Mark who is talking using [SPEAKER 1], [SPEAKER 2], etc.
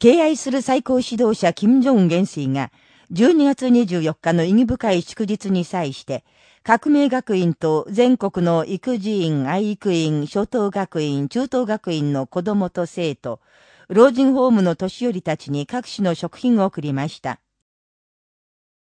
[SPEAKER 1] 敬愛する最高指導者金正恩元帥が、12月24日の意義深い祝日に際して、革命学院と全国の育児院、愛育院、初等学院、中等学院の子供と生徒、老人ホームの年寄りたちに各種の食品を送りました。